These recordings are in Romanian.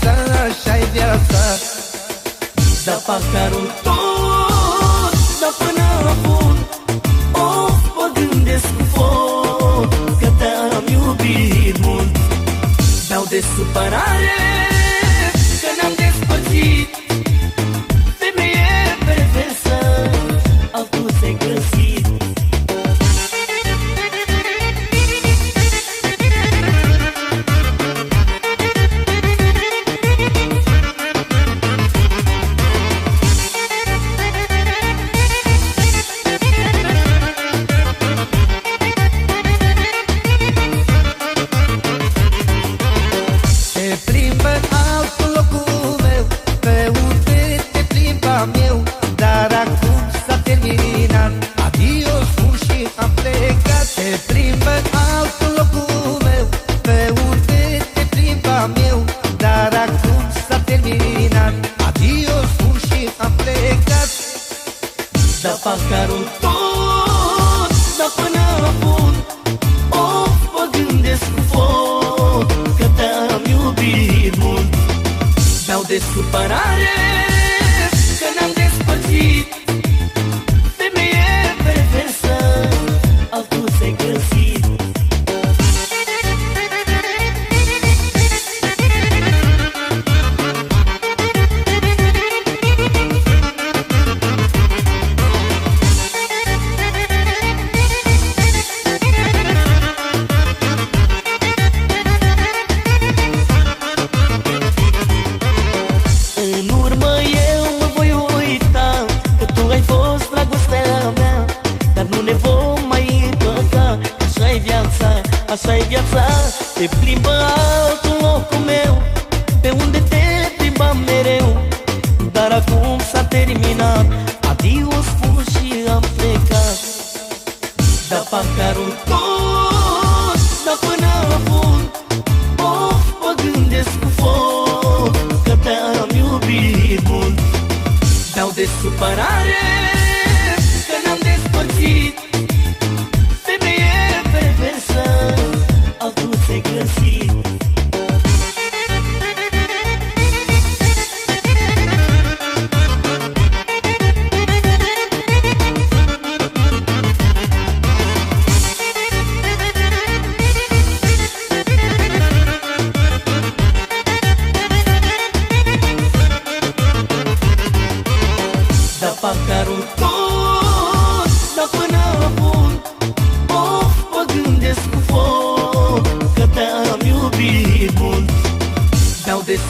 viața, așa-i viața. Da paharul tot, da până la bun Of, mă gândesc cu foc Că te-am iubit mult. Dau de supărare paharul tot Da până la fund Of, mă gândesc cu foc Că te-am iubit mult. Beau de supărare Așa e viața, te plimbă altul locul meu. Pe unde te plimbam mereu Dar acum s-a terminat. Adio spun și am plecat. Da paharul tot, da până la fund Of, mă gândesc cu foc Că te-am iubit mult. Beau de supărare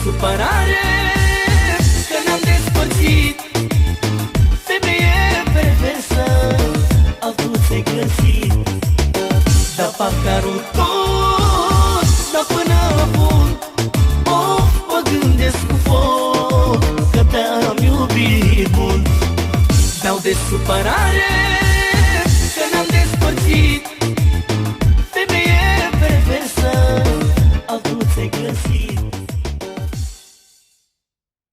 supărare Că ne-am despărțit. Femeie perversă Altul ți-ai găsit. Dar paharul tot Dar până acum Of, mă gândesc cu foc Că te-am iubit mult. Beau de supărare Că ne-am despărțit